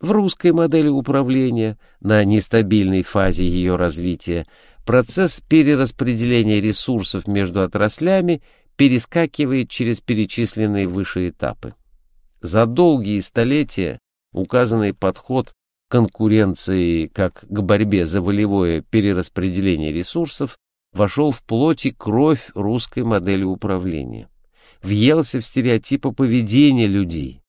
В русской модели управления на нестабильной фазе ее развития процесс перераспределения ресурсов между отраслями перескакивает через перечисленные выше этапы. За долгие столетия указанный подход конкуренции как к борьбе за волевое перераспределение ресурсов вошел в плоть и кровь русской модели управления, въелся в стереотипы поведения людей.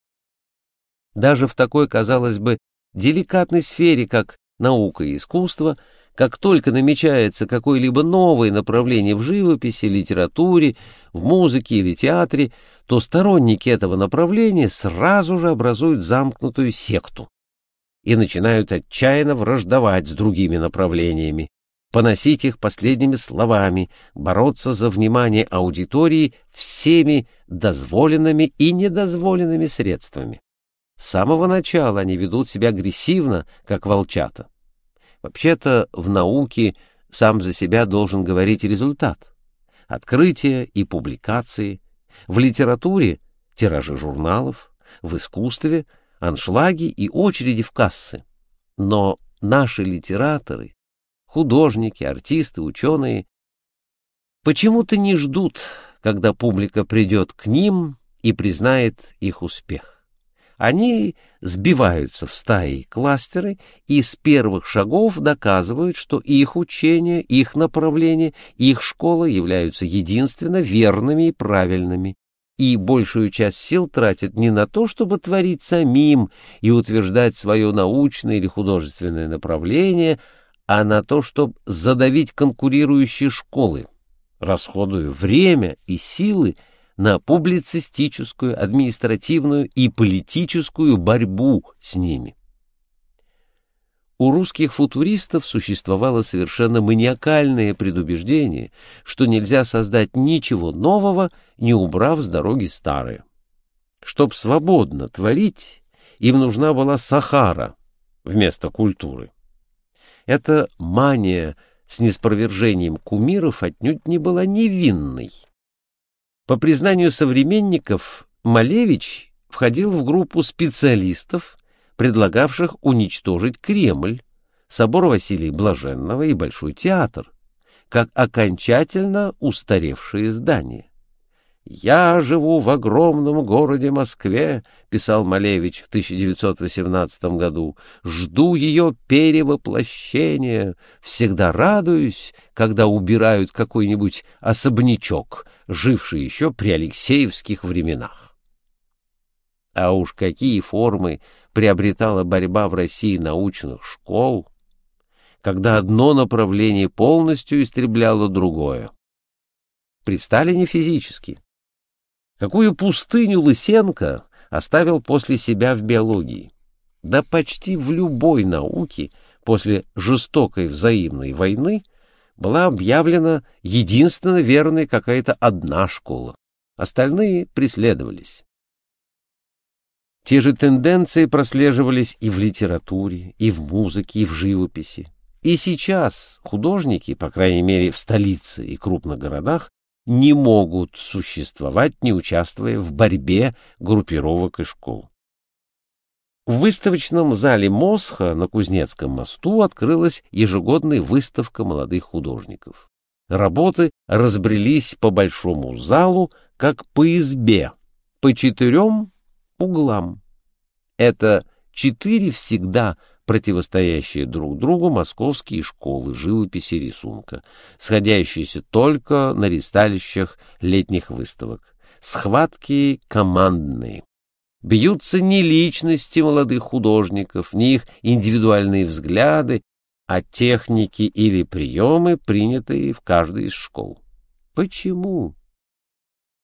Даже в такой, казалось бы, деликатной сфере, как наука и искусство, как только намечается какое-либо новое направление в живописи, литературе, в музыке или театре, то сторонники этого направления сразу же образуют замкнутую секту и начинают отчаянно враждовать с другими направлениями, поносить их последними словами, бороться за внимание аудитории всеми дозволенными и недозволенными средствами. С самого начала они ведут себя агрессивно, как волчата. Вообще-то в науке сам за себя должен говорить результат. Открытия и публикации. В литературе — тиражи журналов. В искусстве — аншлаги и очереди в кассы. Но наши литераторы, художники, артисты, ученые почему-то не ждут, когда публика придет к ним и признает их успех. Они сбиваются в стаи и кластеры и с первых шагов доказывают, что их учение, их направление, их школа являются единственно верными и правильными, и большую часть сил тратят не на то, чтобы творить самим и утверждать свое научное или художественное направление, а на то, чтобы задавить конкурирующие школы, расходуя время и силы на публицистическую, административную и политическую борьбу с ними. У русских футуристов существовало совершенно маниакальное предубеждение, что нельзя создать ничего нового, не убрав с дороги старое. Чтоб свободно творить, им нужна была Сахара вместо культуры. Эта мания с неспровержением кумиров отнюдь не была невинной. По признанию современников, Малевич входил в группу специалистов, предлагавших уничтожить Кремль, собор Василия Блаженного и Большой театр, как окончательно устаревшие здания. «Я живу в огромном городе Москве», — писал Малевич в 1918 году, — «жду ее перевоплощения, всегда радуюсь, когда убирают какой-нибудь особнячок, живший еще при Алексеевских временах». А уж какие формы приобретала борьба в России научных школ, когда одно направление полностью истребляло другое. При Сталине физически, Какую пустыню Лысенко оставил после себя в биологии? Да почти в любой науке после жестокой взаимной войны была объявлена единственно верной какая-то одна школа. Остальные преследовались. Те же тенденции прослеживались и в литературе, и в музыке, и в живописи. И сейчас художники, по крайней мере в столице и крупных городах, не могут существовать, не участвуя в борьбе группировок и школ. В выставочном зале Мосха на Кузнецком мосту открылась ежегодная выставка молодых художников. Работы разбрелись по большому залу, как по избе, по четырем углам. Это четыре всегда противостоящие друг другу московские школы живописи и рисунка, сходящиеся только на ристалищах летних выставок. Схватки командные. Бьются не личности молодых художников, не их индивидуальные взгляды, а техники или приемы, принятые в каждой из школ. Почему?